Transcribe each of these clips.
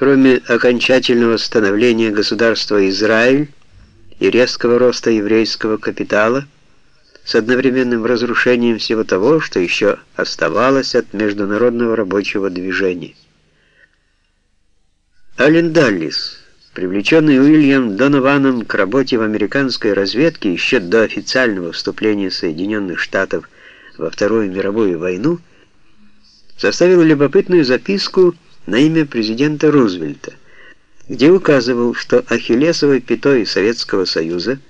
Кроме окончательного становления государства Израиль и резкого роста еврейского капитала, с одновременным разрушением всего того, что еще оставалось от международного рабочего движения. Ален Даллис, привлеченный Уильям Донованом к работе в американской разведке еще до официального вступления Соединенных Штатов во Вторую мировую войну, составил любопытную записку на имя президента Рузвельта, где указывал, что ахиллесовой пятой Советского Союза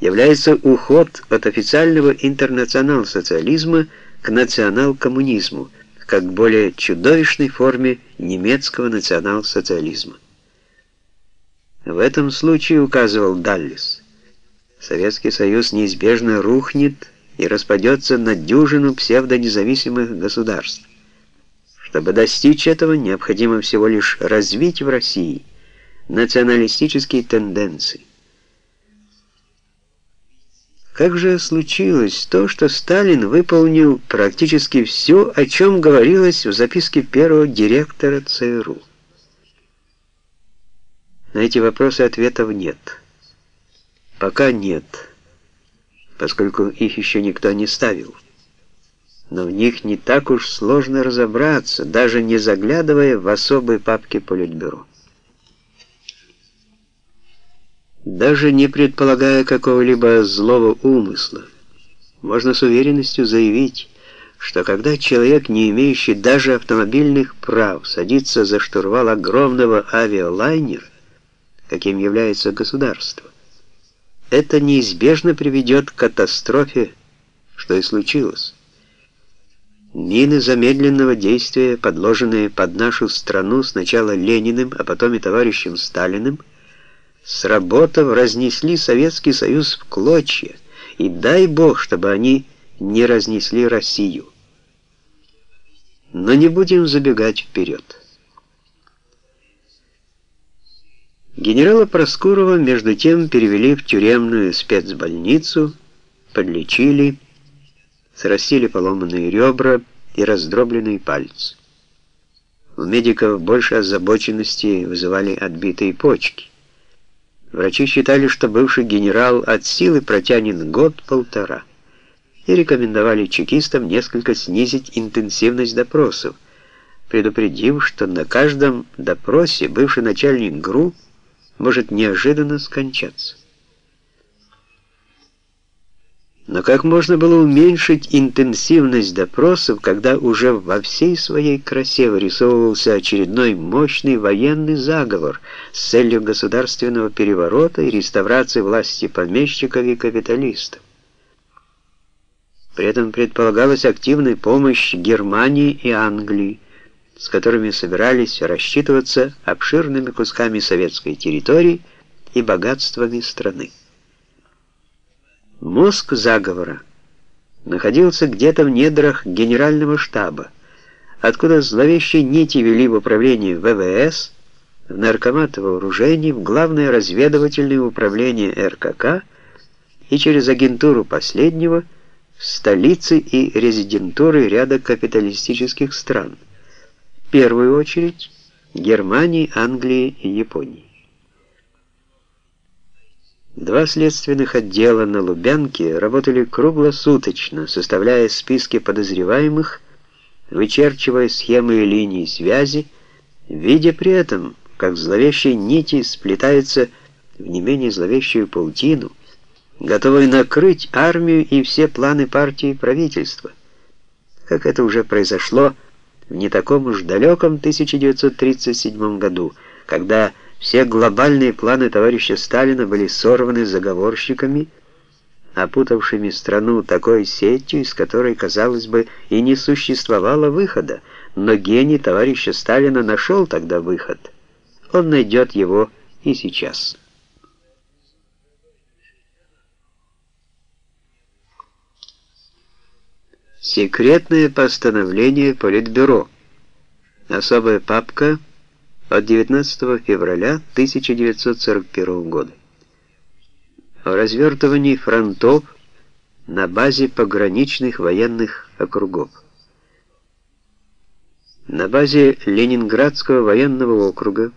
является уход от официального интернационал-социализма к национал-коммунизму, как более чудовищной форме немецкого национал-социализма. В этом случае, указывал Даллис, Советский Союз неизбежно рухнет и распадется на дюжину псевдонезависимых государств. Чтобы достичь этого, необходимо всего лишь развить в России националистические тенденции. Как же случилось то, что Сталин выполнил практически все, о чем говорилось в записке первого директора ЦРУ? На эти вопросы ответов нет. Пока нет, поскольку их еще никто не ставил но в них не так уж сложно разобраться, даже не заглядывая в особые папки Политбюро. Даже не предполагая какого-либо злого умысла, можно с уверенностью заявить, что когда человек, не имеющий даже автомобильных прав, садится за штурвал огромного авиалайнера, каким является государство, это неизбежно приведет к катастрофе, что и случилось. Мины замедленного действия, подложенные под нашу страну сначала Лениным, а потом и товарищем Сталиным, сработав, разнесли Советский Союз в клочья, и дай Бог, чтобы они не разнесли Россию. Но не будем забегать вперед. Генерала Проскурова между тем перевели в тюремную спецбольницу, подлечили, срастили поломанные ребра и раздробленные пальцы. У медиков больше озабоченности вызывали отбитые почки. Врачи считали, что бывший генерал от силы протянет год-полтора и рекомендовали чекистам несколько снизить интенсивность допросов, предупредив, что на каждом допросе бывший начальник ГРУ может неожиданно скончаться. Но как можно было уменьшить интенсивность допросов, когда уже во всей своей красе вырисовывался очередной мощный военный заговор с целью государственного переворота и реставрации власти помещиков и капиталистов? При этом предполагалась активная помощь Германии и Англии, с которыми собирались рассчитываться обширными кусками советской территории и богатствами страны. Мозг заговора находился где-то в недрах генерального штаба, откуда зловещие нити вели в управление ВВС, в наркомат вооружений, в главное разведывательное управление РКК и через агентуру последнего в столицы и резидентуры ряда капиталистических стран, в первую очередь Германии, Англии и Японии. Два следственных отдела на Лубянке работали круглосуточно, составляя списки подозреваемых, вычерчивая схемы и линии связи, видя при этом, как зловещие нити сплетаются в не менее зловещую паутину, готовые накрыть армию и все планы партии и правительства, как это уже произошло в не таком уж далеком 1937 году, когда все глобальные планы товарища Сталина были сорваны заговорщиками, опутавшими страну такой сетью, из которой, казалось бы, и не существовало выхода. Но гений товарища Сталина нашел тогда выход. Он найдет его и сейчас. Секретное постановление Политбюро. Особая папка от 19 февраля 1941 года о развертывании фронтов на базе пограничных военных округов. На базе Ленинградского военного округа